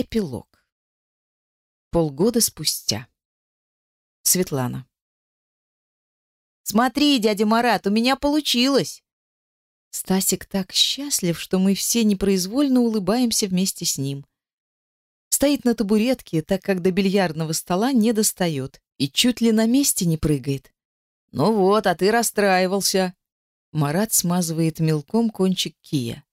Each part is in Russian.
Эпилог. Полгода спустя. Светлана. «Смотри, дядя Марат, у меня получилось!» Стасик так счастлив, что мы все непроизвольно улыбаемся вместе с ним. Стоит на табуретке, так как до бильярдного стола не достает, и чуть ли на месте не прыгает. «Ну вот, а ты расстраивался!» Марат смазывает мелком кончик кия.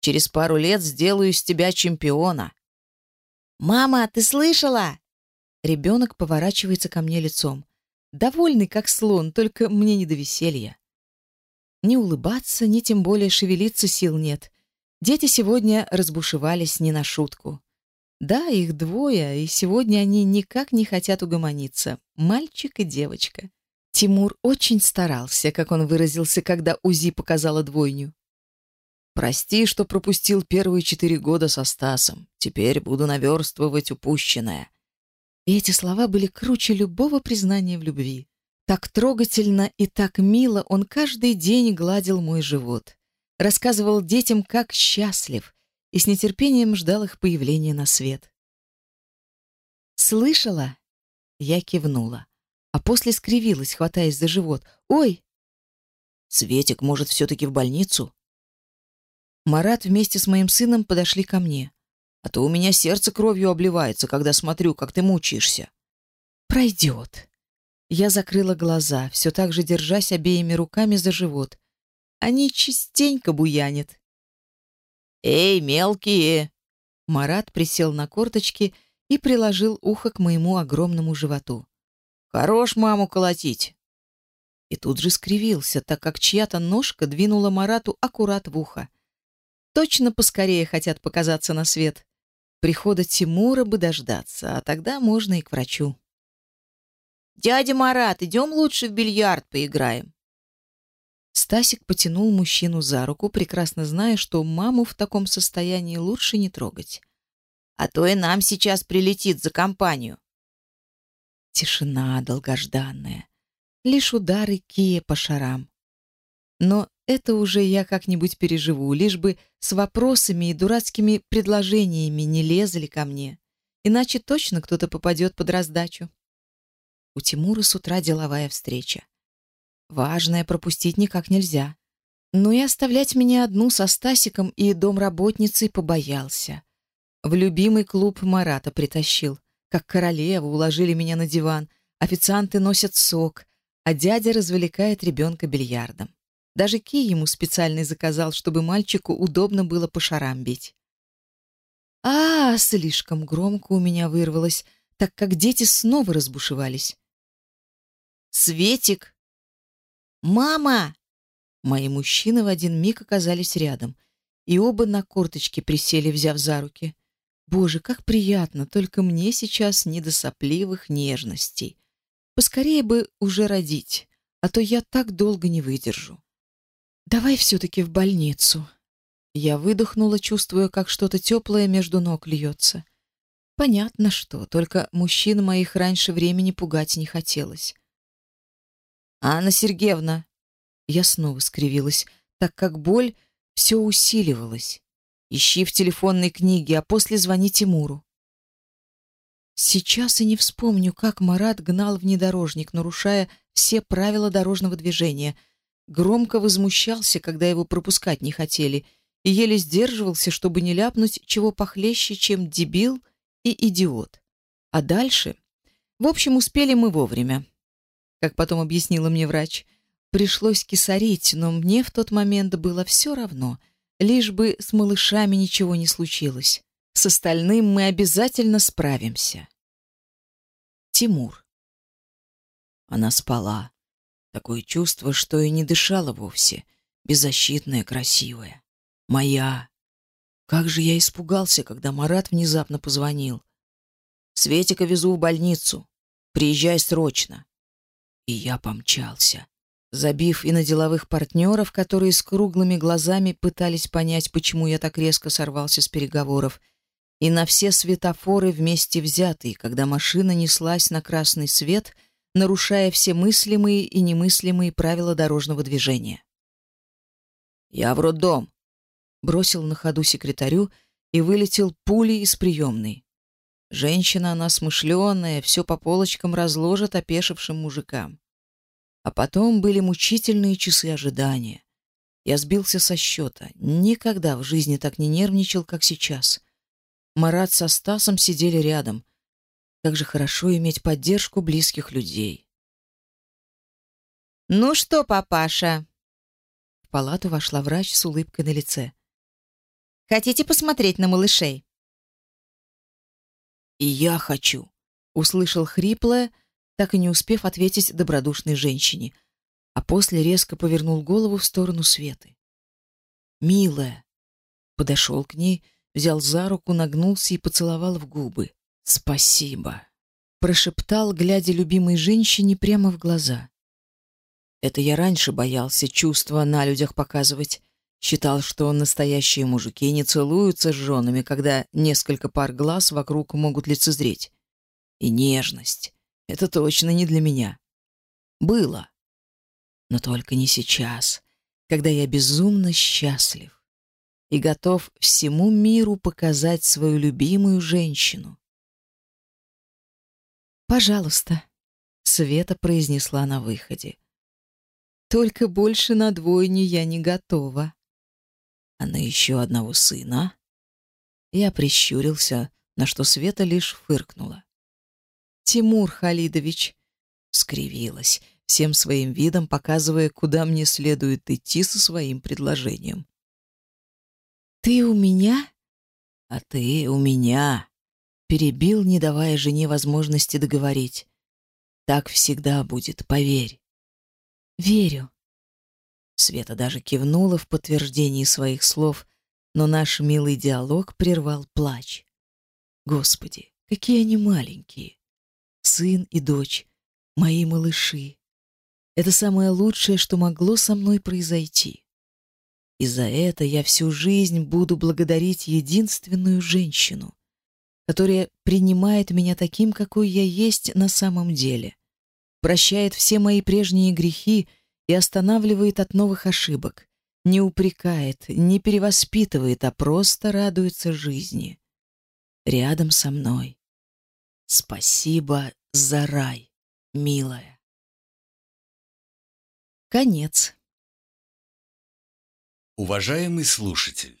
«Через пару лет сделаю из тебя чемпиона!» «Мама, ты слышала?» Ребенок поворачивается ко мне лицом. Довольный, как слон, только мне не до веселья. Ни улыбаться, ни тем более шевелиться сил нет. Дети сегодня разбушевались не на шутку. Да, их двое, и сегодня они никак не хотят угомониться. Мальчик и девочка. Тимур очень старался, как он выразился, когда УЗИ показала двойню. Прости, что пропустил первые четыре года со Стасом. Теперь буду наверстывать упущенное. И эти слова были круче любого признания в любви. Так трогательно и так мило он каждый день гладил мой живот. Рассказывал детям, как счастлив, и с нетерпением ждал их появления на свет. «Слышала?» Я кивнула, а после скривилась, хватаясь за живот. «Ой!» «Светик, может, все-таки в больницу?» Марат вместе с моим сыном подошли ко мне. А то у меня сердце кровью обливается, когда смотрю, как ты мучаешься. Пройдет. Я закрыла глаза, все так же держась обеими руками за живот. Они частенько буянят. «Эй, мелкие!» Марат присел на корточки и приложил ухо к моему огромному животу. «Хорош маму колотить!» И тут же скривился, так как чья-то ножка двинула Марату аккурат в ухо. точно поскорее хотят показаться на свет. Прихода Тимура бы дождаться, а тогда можно и к врачу. «Дядя Марат, идем лучше в бильярд поиграем». Стасик потянул мужчину за руку, прекрасно зная, что маму в таком состоянии лучше не трогать. «А то и нам сейчас прилетит за компанию». Тишина долгожданная, лишь удары кие по шарам. Но это уже я как-нибудь переживу, лишь бы с вопросами и дурацкими предложениями не лезли ко мне. Иначе точно кто-то попадет под раздачу. У Тимура с утра деловая встреча. Важное пропустить никак нельзя. Но и оставлять меня одну со Стасиком и домработницей побоялся. В любимый клуб Марата притащил. Как королеву уложили меня на диван, официанты носят сок, а дядя развлекает ребенка бильярдом. Даже кий ему специальный заказал, чтобы мальчику удобно было по шарам бить. А, слишком громко у меня вырвалось, так как дети снова разбушевались. Светик. Мама. Мои мужчины в один миг оказались рядом, и оба на корточки присели, взяв за руки. Боже, как приятно, только мне сейчас не до сопливых нежностей. Поскорее бы уже родить, а то я так долго не выдержу. Давай все-таки в больницу. Я выдохнула, чувствуя, как что-то теплое между ног льется. Понятно что, только мужчин моих раньше времени пугать не хотелось. «Анна Сергеевна!» Я снова скривилась, так как боль все усиливалась. «Ищи в телефонной книге, а после звони Тимуру». Сейчас и не вспомню, как Марат гнал внедорожник, нарушая все правила дорожного движения — громко возмущался, когда его пропускать не хотели, и еле сдерживался, чтобы не ляпнуть чего похлеще, чем дебил и идиот. А дальше? В общем, успели мы вовремя. Как потом объяснила мне врач, пришлось кисарить, но мне в тот момент было все равно, лишь бы с малышами ничего не случилось. С остальным мы обязательно справимся. Тимур. Она спала. Такое чувство, что и не дышала вовсе, беззащитная, красивая. Моя. Как же я испугался, когда Марат внезапно позвонил. «Светика везу в больницу. Приезжай срочно». И я помчался, забив и на деловых партнеров, которые с круглыми глазами пытались понять, почему я так резко сорвался с переговоров, и на все светофоры вместе взятые, когда машина неслась на красный свет — нарушая все мыслимые и немыслимые правила дорожного движения. «Я в роддом!» — бросил на ходу секретарю и вылетел пулей из приемной. Женщина она смышленая, все по полочкам разложит опешившим мужикам. А потом были мучительные часы ожидания. Я сбился со счета. Никогда в жизни так не нервничал, как сейчас. Марат со Стасом сидели рядом — как же хорошо иметь поддержку близких людей. «Ну что, папаша?» В палату вошла врач с улыбкой на лице. «Хотите посмотреть на малышей?» «И я хочу», — услышал хриплое, так и не успев ответить добродушной женщине, а после резко повернул голову в сторону Светы. «Милая!» — подошел к ней, взял за руку, нагнулся и поцеловал в губы. Спасибо. Прошептал, глядя любимой женщине прямо в глаза. Это я раньше боялся чувства на людях показывать. Считал, что настоящие мужики не целуются с женами, когда несколько пар глаз вокруг могут лицезреть. И нежность. Это точно не для меня. Было. Но только не сейчас, когда я безумно счастлив и готов всему миру показать свою любимую женщину. Пожалуйста, Света произнесла на выходе. Только больше на двойню я не готова. А на еще одного сына? Я прищурился, на что Света лишь фыркнула. Тимур Халидович скривилась, всем своим видом показывая, куда мне следует идти со своим предложением. Ты у меня? А ты у меня. перебил, не давая жене возможности договорить. Так всегда будет, поверь. Верю. Света даже кивнула в подтверждении своих слов, но наш милый диалог прервал плач. Господи, какие они маленькие. Сын и дочь, мои малыши. Это самое лучшее, что могло со мной произойти. И за это я всю жизнь буду благодарить единственную женщину, которая принимает меня таким, какой я есть на самом деле, прощает все мои прежние грехи и останавливает от новых ошибок, не упрекает, не перевоспитывает, а просто радуется жизни. Рядом со мной. Спасибо за рай, милая. Конец. Уважаемый слушатель!